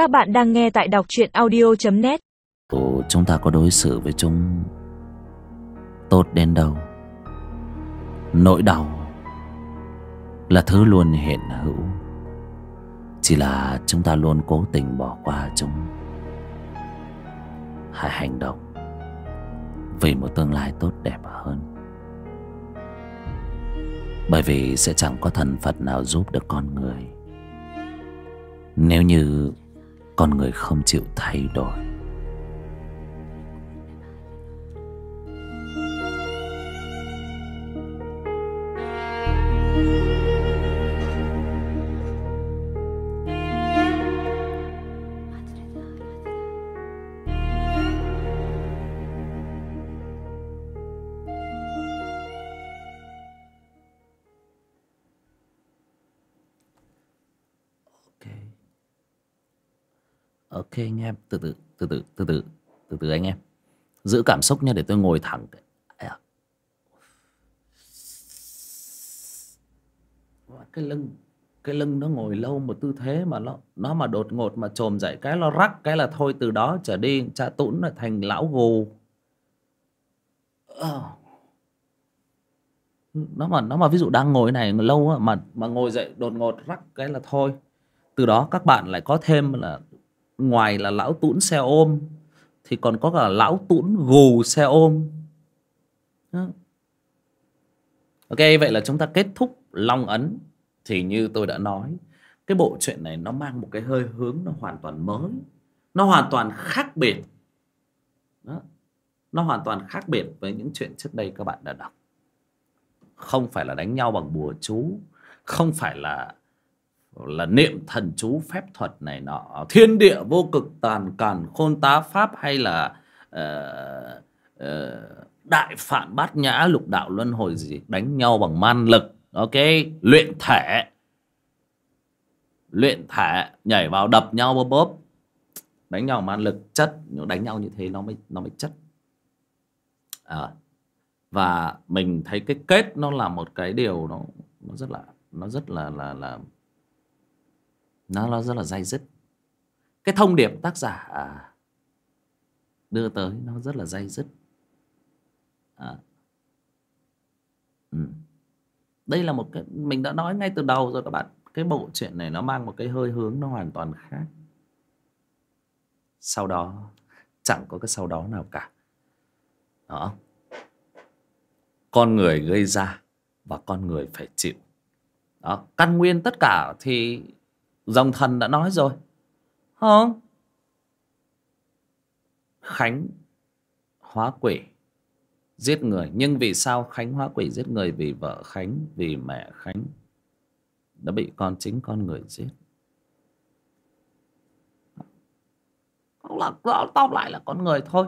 Các bạn đang nghe tại đọc truyện audio.net chúng ta có đối xử với chúng tốt đến đâu? Nỗi đau là thứ luôn hiện hữu. Chỉ là chúng ta luôn cố tình bỏ qua chúng. Hãy hành động vì một tương lai tốt đẹp hơn. Bởi vì sẽ chẳng có thần phật nào giúp được con người. Nếu như con người không chịu thay đổi. Ok anh em, từ từ từ từ từ từ từ từ anh em. Giữ cảm xúc nha, để tôi ngồi thẳng à. cái lưng cái lưng nó ngồi lâu một tư thế mà nó nó mà đột ngột mà trồm dậy cái nó rắc cái là thôi từ đó trở đi, cha tũn là thành lão gù. Ờ. Nó mà nó mà ví dụ đang ngồi này lâu mà mà ngồi dậy đột ngột rắc cái là thôi. Từ đó các bạn lại có thêm là ngoài là lão tũn xe ôm, thì còn có cả lão tũn gù xe ôm Đó. ok, vậy là chúng ta kết thúc long ấn, thì như tôi đã nói, cái bộ truyện này nó mang một cái hơi hướng nó hoàn toàn mới, nó hoàn toàn khác biệt Đó. nó hoàn toàn khác biệt với những chuyện trước đây các bạn đã đọc không phải là đánh nhau bằng bùa chú, không phải là là niệm thần chú phép thuật này nọ. Thiên địa vô cực tàn càn khôn tá pháp hay là uh, uh, đại phạn bát nhã lục đạo luân hồi gì đánh nhau bằng man lực. Ok luyện thể. Luyện thể nhảy vào đập nhau bóp bóp. Đánh nhau bằng man lực chất. Đánh nhau như thế nó mới nó mới chất. À, và mình thấy cái kết nó là một cái điều nó nó rất là nó rất là là là nó nó rất là dai dứt. Cái thông điệp tác giả đưa tới nó rất là dai dứt. À. ừ. đây là một cái mình đã nói ngay từ đầu rồi các bạn. Cái bộ truyện này nó mang một cái hơi hướng nó hoàn toàn khác. Sau đó chẳng có cái sau đó nào cả. Đó. Con người gây ra và con người phải chịu. Đó. Căn nguyên tất cả thì dòng thần đã nói rồi. Không khánh hóa quỷ giết người. Nhưng vì sao khánh hóa quỷ giết người? Vì vợ khánh vì mẹ khánh đã bị con chính con người giết. Không là tóm lại là con người thôi.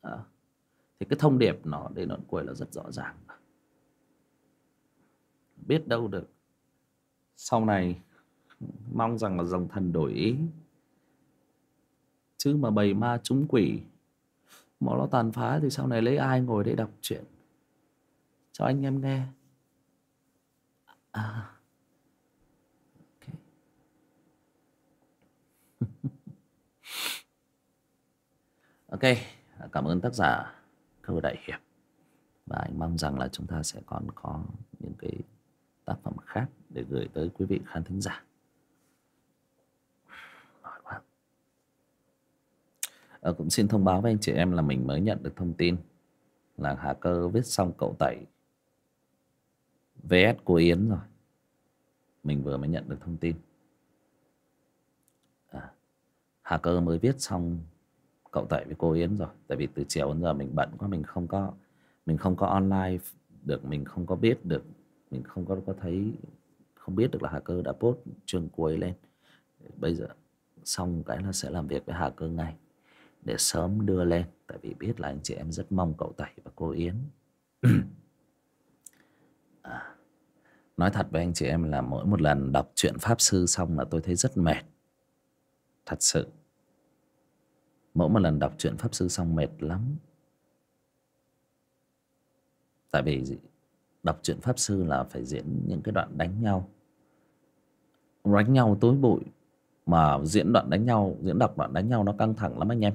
À, thì cái thông điệp nó đến đoạn cuối là rất rõ ràng. Biết đâu được. Sau này mong rằng là dòng thần đổi ý. Chứ mà bầy ma trúng quỷ, mà nó tàn phá thì sau này lấy ai ngồi để đọc chuyện cho anh em nghe. À. Okay. ok, cảm ơn tác giả cơ đại hiệp. Và anh mong rằng là chúng ta sẽ còn có những cái tác phẩm khác để gửi tới quý vị khán thính giả. À, cũng xin thông báo với anh chị em là mình mới nhận được thông tin là Hà Cơ viết xong cậu tẩy. VS cô Yến rồi. Mình vừa mới nhận được thông tin. À, Hà Cơ mới viết xong cậu tẩy với cô Yến rồi. Tại vì từ chiều đến giờ mình bận quá mình không có mình không có online được mình không có biết được mình không có có thấy không biết được là Hà Cơ đã post chương cuối lên. Bây giờ xong cái là sẽ làm việc với Hà Cơ ngay để sớm đưa lên. Tại vì biết là anh chị em rất mong cậu tẩy và cô Yến. À, nói thật với anh chị em là mỗi một lần đọc truyện pháp sư xong là tôi thấy rất mệt. Thật sự. Mỗi một lần đọc truyện pháp sư xong mệt lắm. Tại vì đọc truyện pháp sư là phải diễn những cái đoạn đánh nhau. Đánh nhau tối bụi. Mà diễn đoạn đánh nhau diễn đọc đoạn đánh nhau nó căng thẳng lắm anh em.